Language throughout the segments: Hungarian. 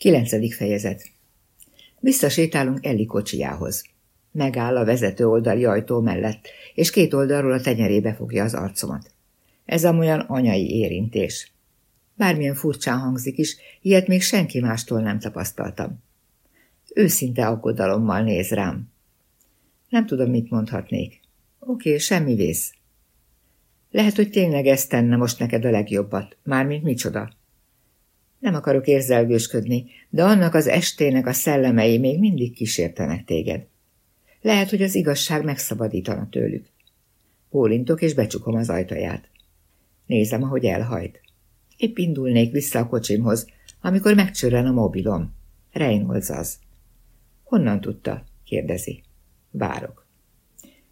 Kilencedik fejezet Visszasétálunk Elli kocsijához. Megáll a vezető oldali ajtó mellett, és két oldalról a tenyerébe fogja az arcomat. Ez amolyan anyai érintés. Bármilyen furcsán hangzik is, ilyet még senki mástól nem tapasztaltam. Őszinte aggodalommal néz rám. Nem tudom, mit mondhatnék. Oké, semmi vész. Lehet, hogy tényleg ezt tenne most neked a legjobbat, mármint micsoda. Nem akarok érzelgősködni, de annak az estének a szellemei még mindig kísértenek téged. Lehet, hogy az igazság megszabadítana tőlük. Pólintok és becsukom az ajtaját. Nézem, ahogy elhajt. Épp indulnék vissza a kocsimhoz, amikor megcsörren a mobilom. Reynolds az. Honnan tudta? kérdezi. Várok.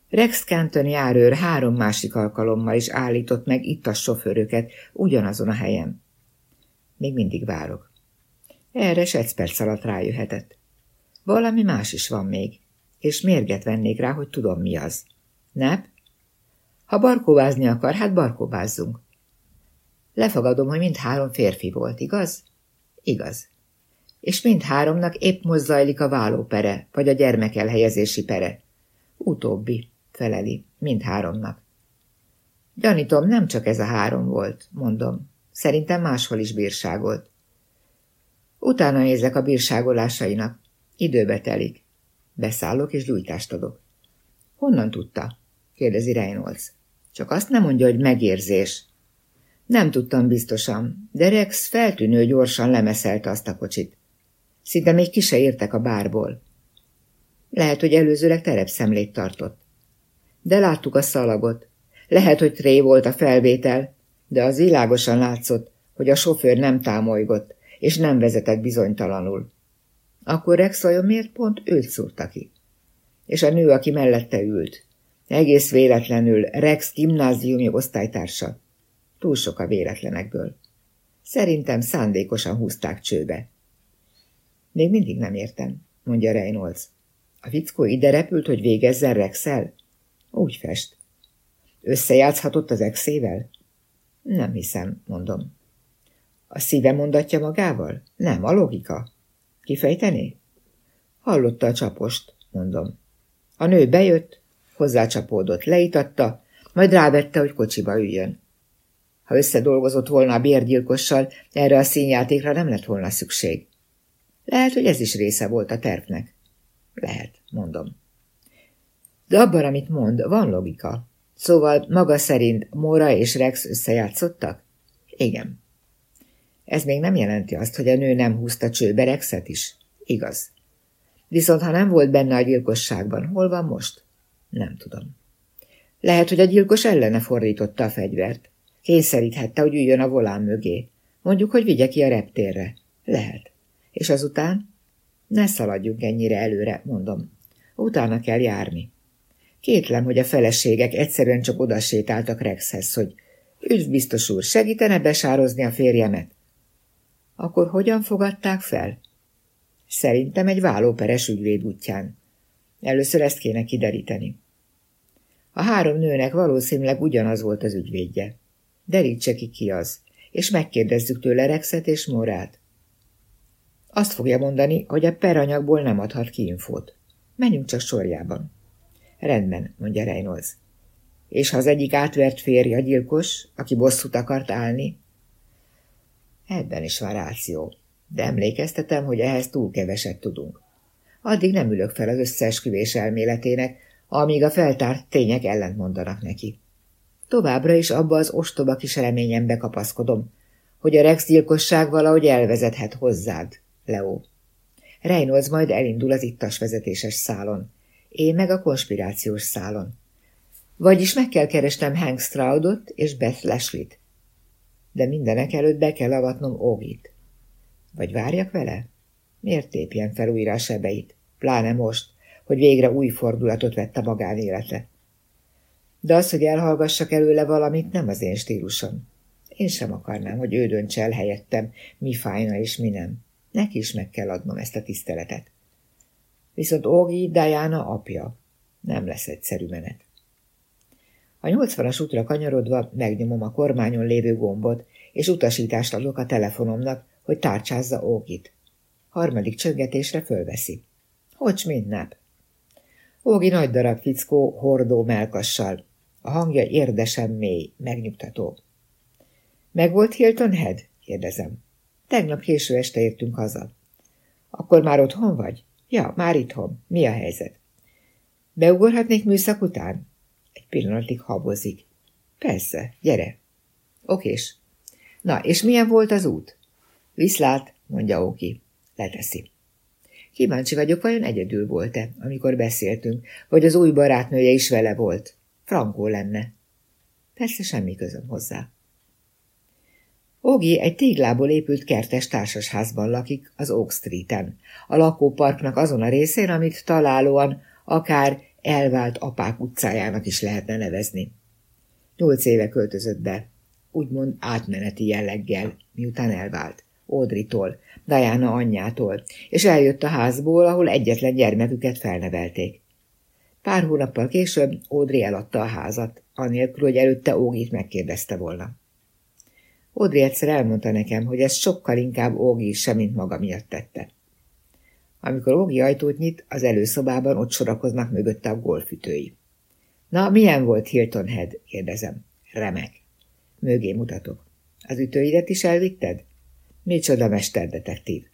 Rex Canton járőr három másik alkalommal is állított meg itt a sofőröket ugyanazon a helyen. Még mindig várok. Erre s egy perc alatt rájöhetett. Valami más is van még, és mérget vennék rá, hogy tudom mi az. Nep? Ha barkóvázni akar, hát barkóvázzunk. Lefogadom, hogy mindhárom férfi volt, igaz? Igaz. És mindháromnak épp most zajlik a vállópere, vagy a gyermekelhelyezési pere. Utóbbi, feleli, mindháromnak. Gyanítom, nem csak ez a három volt, mondom. Szerintem máshol is bírságolt. Utána nézek a bírságolásainak. Időbe telik. Beszállok és gyújtást adok. Honnan tudta? kérdezi Reynolds. Csak azt nem mondja, hogy megérzés. Nem tudtam biztosan, de Rex feltűnő gyorsan lemeszelte azt a kocsit. Szinte még ki se értek a bárból. Lehet, hogy előzőleg terepszemlét tartott. De láttuk a szalagot. Lehet, hogy tré volt a felvétel, de az világosan látszott, hogy a sofőr nem támolygott, és nem vezetett bizonytalanul. Akkor Rex vajon miért pont őt szúrta ki? És a nő, aki mellette ült. Egész véletlenül Rex gimnáziumi osztálytársa. Túl sok a véletlenekből. Szerintem szándékosan húzták csőbe. Még mindig nem értem, mondja Reynolds. A fickó ide repült, hogy végezzen Rexel? Úgy fest. Összejátszhatott az exével? Nem hiszem, mondom. A szíve mondatja magával? Nem, a logika. Kifejteni? Hallotta a csapost, mondom. A nő bejött, hozzácsapódott, leítatta, majd rávette, hogy kocsiba üljön. Ha összedolgozott volna a bérgyilkossal, erre a színjátékra nem lett volna szükség. Lehet, hogy ez is része volt a tervnek. Lehet, mondom. De abban, amit mond, van logika. Szóval maga szerint Mora és Rex összejátszottak? Igen. Ez még nem jelenti azt, hogy a nő nem húzta csőbe Rexet is. Igaz. Viszont ha nem volt benne a gyilkosságban, hol van most? Nem tudom. Lehet, hogy a gyilkos ellene fordította a fegyvert. Kényszeríthette, hogy üljön a volán mögé. Mondjuk, hogy vigye ki a reptérre. Lehet. És azután? Ne szaladjunk ennyire előre, mondom. Utána kell járni. Kétlem, hogy a feleségek egyszerűen csak odasétáltak Rexhez, hogy üdv biztos úr, segítene besározni a férjemet. Akkor hogyan fogadták fel? Szerintem egy vállóperes ügyvéd útján. Először ezt kéne kideríteni. A három nőnek valószínűleg ugyanaz volt az ügyvédje. Derítse ki ki az, és megkérdezzük tőle Rexet és Morát. Azt fogja mondani, hogy a peranyagból nem adhat ki infót. Menjünk csak sorjában. Rendben, mondja Reynolds. És ha az egyik átvert férj a gyilkos, aki bosszút akart állni? Ebben is van ráció, de emlékeztetem, hogy ehhez túl keveset tudunk. Addig nem ülök fel az összeesküvés elméletének, amíg a feltárt tények ellent mondanak neki. Továbbra is abba az ostoba kis reményembe kapaszkodom, hogy a Rex gyilkosság valahogy elvezethet hozzád, Leo. Reynolds majd elindul az ittas vezetéses szálon, én meg a konspirációs szálon. Vagyis meg kell keresnem Hank Stroudot és Beth Leslie-t. De mindenek előtt be kell avatnom Ogit. Vagy várjak vele? Miért tépjen fel újra a sebeit? Pláne most, hogy végre új fordulatot vett a magánélete. De az, hogy elhallgassak előle valamit, nem az én stílusom. Én sem akarnám, hogy ő döntse el helyettem, mi fájna és mi nem. Neki is meg kell adnom ezt a tiszteletet. Viszont Ógi Diana apja. Nem lesz egyszerű menet. A nyolcvanas útra kanyarodva megnyomom a kormányon lévő gombot, és utasítást adok a telefonomnak, hogy tárcsázza Ógit. Harmadik csöngetésre fölveszi. Hogy mindnap? Ógi nagy darab fickó hordó melkassal. A hangja érdesen mély, megnyugtató. Meg volt Hilton Head? kérdezem. Tegnap késő este értünk haza. Akkor már otthon vagy? Ja, már itthon. Mi a helyzet? Beugorhatnék műszak után? Egy pillanatig habozik. Persze, gyere. Okés. Na, és milyen volt az út? Viszlát, mondja Oki. Leteszi. Kíváncsi vagyok, vajon egyedül volt-e, amikor beszéltünk, vagy az új barátnője is vele volt. Frankó lenne. Persze semmi közöm hozzá. Ogi egy téglából épült kertes társasházban lakik az Oak Street-en, a lakóparknak azon a részén, amit találóan akár elvált apák utcájának is lehetne nevezni. Nyolc éve költözött be, úgymond átmeneti jelleggel, miután elvált. Audrey-tól, Diana anyjától, és eljött a házból, ahol egyetlen gyermeküket felnevelték. Pár hónappal később Audrey eladta a házat, anélkül, hogy előtte Ógit megkérdezte volna. Audrey egyszer elmondta nekem, hogy ez sokkal inkább Ógi sem, mint maga miatt tette. Amikor Ógi ajtót nyit, az előszobában ott sorakoznak mögötte a golfütői. Na, milyen volt Hilton Head? kérdezem. Remek. Mögé mutatok. Az ütőidet is elvitted? Micsoda mesterdetektív.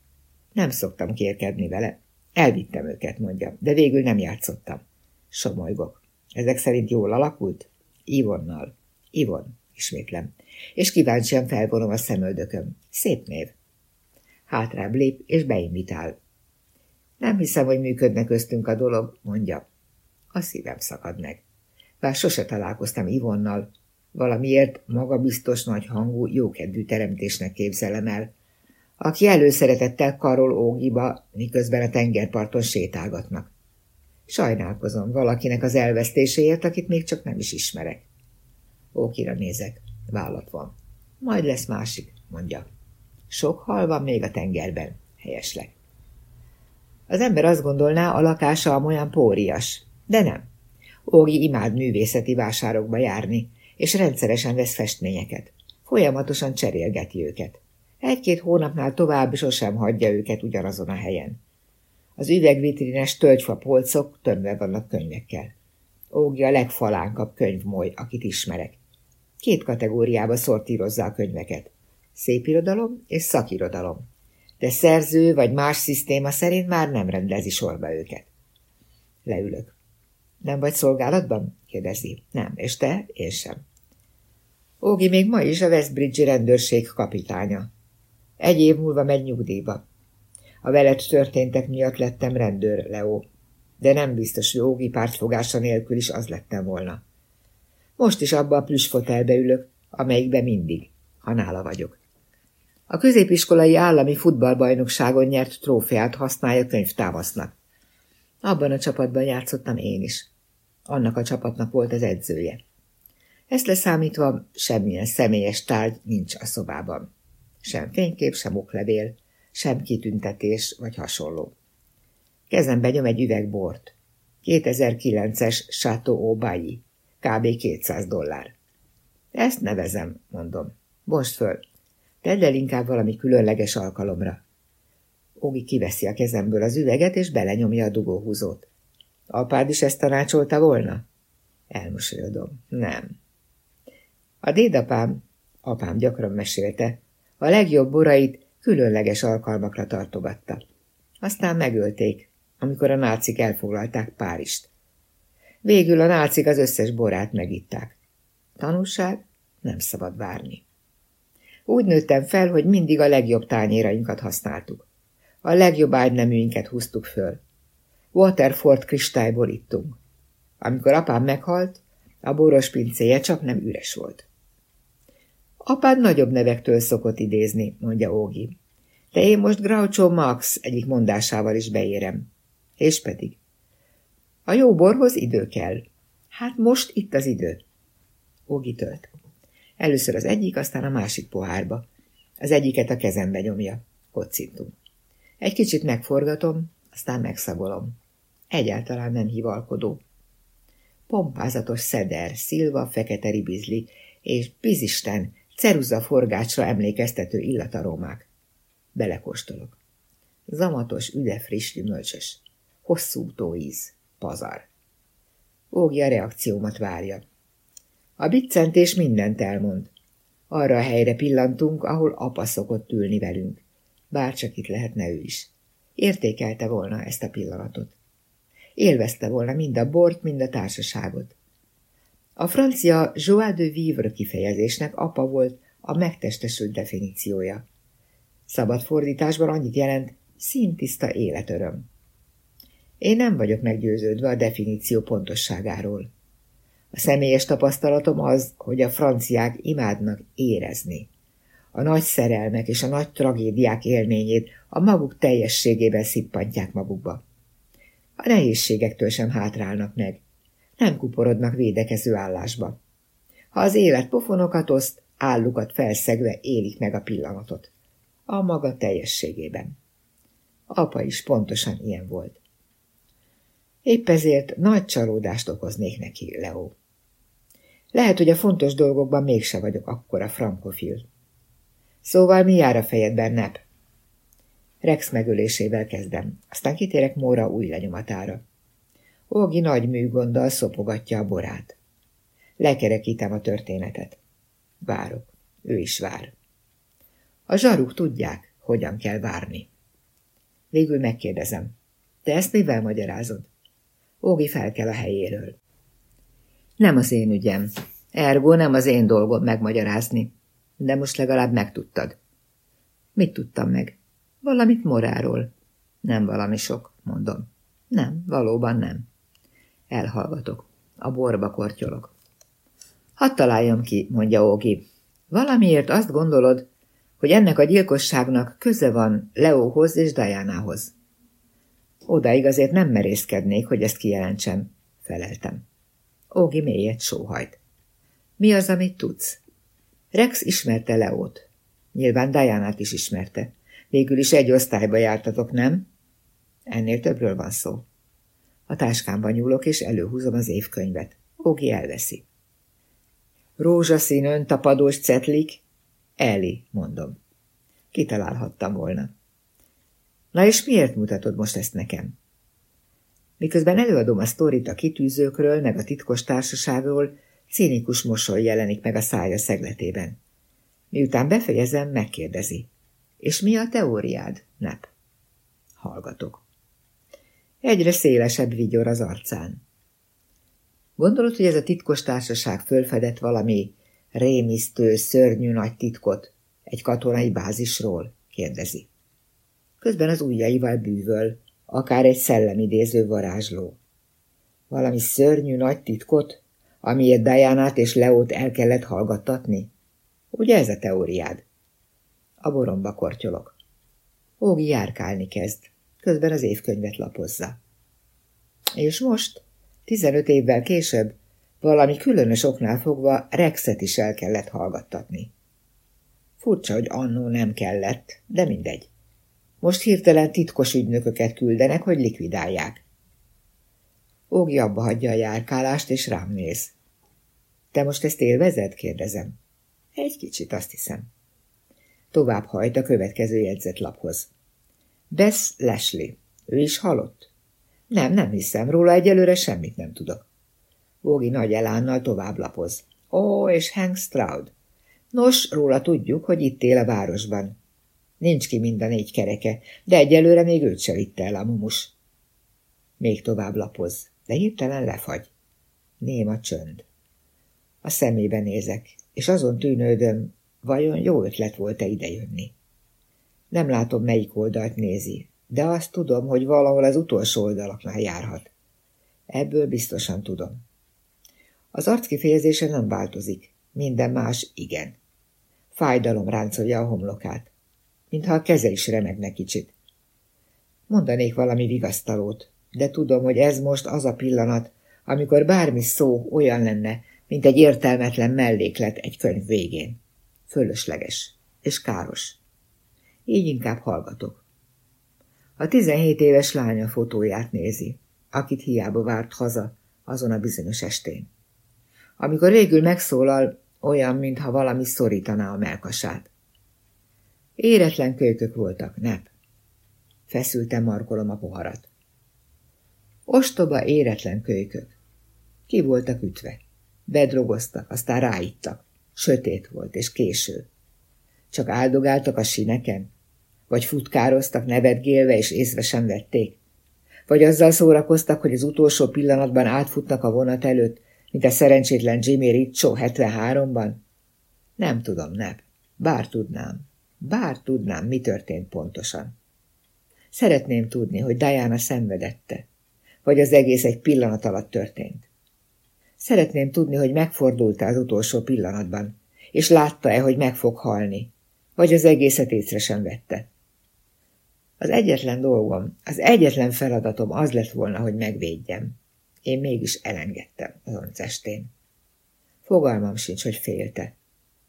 Nem szoktam kérkedni vele. Elvittem őket, mondja, de végül nem játszottam. Somolygok. Ezek szerint jól alakult? Ivonnal. Ivon, ismétlem. És kíváncsian felvonom a szemöldököm. Szép név. Hátrább lép, és beinvitál. Nem hiszem, hogy működne köztünk a dolog, mondja. A szívem szakad meg. Bár sose találkoztam Ivonnal, valamiért magabiztos nagy hangú, jókedvű teremtésnek képzelem el, aki előszeretettel karol ógiba, miközben a tengerparton sétálgatnak. Sajnálkozom valakinek az elvesztéséért, akit még csak nem is ismerek. Ókira nézek, vállat van. Majd lesz másik, mondja. Sok hal van még a tengerben, helyeslek. Az ember azt gondolná, a lakása olyan pórias, de nem. Ógi imád művészeti vásárokba járni, és rendszeresen vesz festményeket. Folyamatosan cserélgeti őket. Egy-két hónapnál tovább sosem hagyja őket ugyanazon a helyen. Az üvegvitrines tölgyfa polcok tömve vannak könyvekkel. Ógi a legfalánkabb könyvmoly, akit ismerek. Két kategóriába szortírozza a könyveket. Szépirodalom és szakirodalom. De szerző vagy más szisztéma szerint már nem rendezi sorba őket. Leülök. Nem vagy szolgálatban? kérdezi. Nem. És te? Én sem. Ógi még ma is a Westbridge rendőrség kapitánya. Egy év múlva megy nyugdíjba. A veled történtek miatt lettem rendőr, Leo, de nem biztos, hogy Ógi pártfogása nélkül is az lettem volna. Most is abba a plüsfotelbe ülök, amelyikbe mindig, ha nála vagyok. A középiskolai állami futballbajnokságon nyert trófeát használja könyvtávasznak. Abban a csapatban játszottam én is. Annak a csapatnak volt az edzője. Ezt leszámítva semmilyen személyes tárgy nincs a szobában. Sem fénykép, sem oklevél, sem kitüntetés vagy hasonló. Kezembe nyom egy üveg bort. 2009-es Chateau Aubailly, kb. 200 dollár. Ezt nevezem, mondom. Most föl. Tedd el inkább valami különleges alkalomra. Ogi kiveszi a kezemből az üveget, és belenyomja a dugóhúzót. Apád is ezt tanácsolta volna? Elmosolyodom. Nem. A dédapám, apám gyakran mesélte, a legjobb borait különleges alkalmakra tartogatta. Aztán megölték, amikor a nácik elfoglalták Párizst. Végül a nácik az összes borát megitták. Tanulság? Nem szabad várni. Úgy nőttem fel, hogy mindig a legjobb tányérainkat használtuk. A legjobb ágyneműinket húztuk föl. Waterford kristályból ittunk. Amikor apám meghalt, a boros pincéje csak nem üres volt. Apád nagyobb nevektől szokott idézni, mondja Ógi. De én most Groucho Max egyik mondásával is beérem. És pedig. A jó borhoz idő kell. Hát most itt az idő. Ógi tölt. Először az egyik, aztán a másik pohárba. Az egyiket a kezembe nyomja. Kocintunk. Egy kicsit megforgatom, aztán megszagolom. Egyáltalán nem hivalkodó. Pompázatos szeder, szilva, fekete ribizli, és bizisten, ceruza forgácsra emlékeztető illataromák. Belekóstolok. Zamatos, üde, friss, gyümölcsös. Hosszú tóíz. Pazar. Ógi a reakciómat várja. A biccentés mindent elmond. Arra a helyre pillantunk, ahol apa szokott ülni velünk. Bárcsak itt lehetne ő is. Értékelte volna ezt a pillanatot. Élvezte volna mind a bort, mind a társaságot. A francia joie de vivre kifejezésnek apa volt a megtestesült definíciója. Szabad fordításban annyit jelent, színtiszta életöröm. Én nem vagyok meggyőződve a definíció pontosságáról. A személyes tapasztalatom az, hogy a franciák imádnak érezni. A nagy szerelmek és a nagy tragédiák élményét a maguk teljességében szippantják magukba. A nehézségektől sem hátrálnak meg. Nem kuporodnak védekező állásba. Ha az élet pofonokat oszt, állukat felszegve élik meg a pillanatot. A maga teljességében. Apa is pontosan ilyen volt. Épp ezért nagy csalódást okoznék neki, Leo. Lehet, hogy a fontos dolgokban mégse vagyok akkora frankofil. Szóval mi jár a fejedben, Nep? Rex megölésével kezdem, aztán kitérek Móra új lenyomatára. Ógi nagy műgonddal szopogatja a borát. Lekerekítem a történetet. Várok. Ő is vár. A zsaruk tudják, hogyan kell várni. Végül megkérdezem. Te ezt mivel magyarázod? Ógi felkel a helyéről. Nem az én ügyem. Ergo nem az én dolgom megmagyarázni. De most legalább megtudtad. Mit tudtam meg? Valamit moráról. Nem valami sok, mondom. Nem, valóban nem. Elhallgatok. A borba kortyolok. Hadd találjam ki, mondja Ógi. Valamiért azt gondolod, hogy ennek a gyilkosságnak köze van Leóhoz és Dajánához. Odaig azért nem merészkednék, hogy ezt kijelentsem, feleltem. Ógi mélyet sóhajt. Mi az, amit tudsz? Rex ismerte Leót. Nyilván Dianát is ismerte. Végül is egy osztályba jártatok, nem? Ennél többről van szó. A táskámban nyúlok, és előhúzom az évkönyvet. Ógi elveszi. Rózsaszín öntapadós cetlik? Eli, mondom. Kitalálhattam volna. Na és miért mutatod most ezt nekem? Miközben előadom a sztorit a kitűzőkről, meg a titkos társaságról, cínikus mosoly jelenik meg a szája szegletében. Miután befejezem, megkérdezi. És mi a teóriád, Nep? Hallgatok. Egyre szélesebb vigyor az arcán. Gondolod, hogy ez a titkos társaság fölfedett valami rémisztő, szörnyű nagy titkot egy katonai bázisról? kérdezi. Közben az ujjaival bűvöl, akár egy szellemidéző varázsló. Valami szörnyű nagy titkot, amiért Dianát és Leót el kellett hallgattatni? Ugye ez a teóriád? A boromba kortyolok. Ógi járkálni kezd, közben az évkönyvet lapozza. És most, tizenöt évvel később, valami különös oknál fogva Rexet is el kellett hallgattatni. Furcsa, hogy annó nem kellett, de mindegy. Most hirtelen titkos ügynököket küldenek, hogy likvidálják. Ógi abba hagyja a járkálást, és rám néz. Te most ezt élvezed? kérdezem. Egy kicsit, azt hiszem. Tovább hajt a következő jegyzetlaphoz. Bess Leslie. Ő is halott? Nem, nem hiszem. Róla egyelőre semmit nem tudok. Ógi nagy elánnal tovább lapoz. Ó, és Hank Stroud. Nos, róla tudjuk, hogy itt él a városban. Nincs ki mind a négy kereke, de egyelőre még őt se vitte el a mumus. Még tovább lapoz, de hirtelen lefagy. Néma csönd. A szemébe nézek, és azon tűnődöm, vajon jó ötlet volt-e idejönni. Nem látom, melyik oldalt nézi, de azt tudom, hogy valahol az utolsó oldalaknál járhat. Ebből biztosan tudom. Az arc kifejezése nem változik, minden más igen. Fájdalom ráncolja a homlokát mintha a keze is remegne kicsit. Mondanék valami vigasztalót, de tudom, hogy ez most az a pillanat, amikor bármi szó olyan lenne, mint egy értelmetlen melléklet egy könyv végén. Fölösleges és káros. Így inkább hallgatok. A tizenhét éves lánya fotóját nézi, akit hiába várt haza azon a bizonyos estén. Amikor végül megszólal, olyan, mintha valami szorítaná a melkasát. Éretlen kölykök voltak, nep. Feszülten markolom a poharat. Ostoba, éretlen kölykök. Ki voltak ütve. Bedrogoztak, aztán ráittak. Sötét volt, és késő. Csak áldogáltak a sineken? Vagy futkároztak nevetgélve, és észre sem vették? Vagy azzal szórakoztak, hogy az utolsó pillanatban átfutnak a vonat előtt, mint a szerencsétlen Jimmy Riccio 73-ban? Nem tudom, nem. Bár tudnám. Bár tudnám, mi történt pontosan. Szeretném tudni, hogy Diana szenvedette, vagy az egész egy pillanat alatt történt. Szeretném tudni, hogy megfordult-e az utolsó pillanatban, és látta-e, hogy meg fog halni, vagy az egészet észre sem vette. Az egyetlen dolgom, az egyetlen feladatom az lett volna, hogy megvédjem. Én mégis elengedtem azon estén. Fogalmam sincs, hogy félte.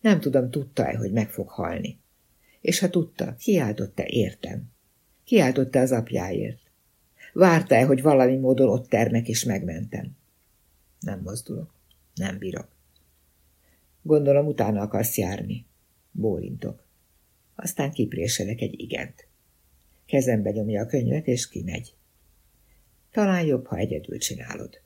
Nem tudom, tudta-e, hogy meg fog halni. És ha tudta, kiáltotta értem. Kiáltotta az apjáért. Várta-e, hogy valami módon ott termek és megmentem. Nem mozdulok. Nem bírok. Gondolom, utána akarsz járni. Bólintok. Aztán kipréselek egy igent. Kezembe nyomja a könyvet, és kimegy. Talán jobb, ha egyedül csinálod.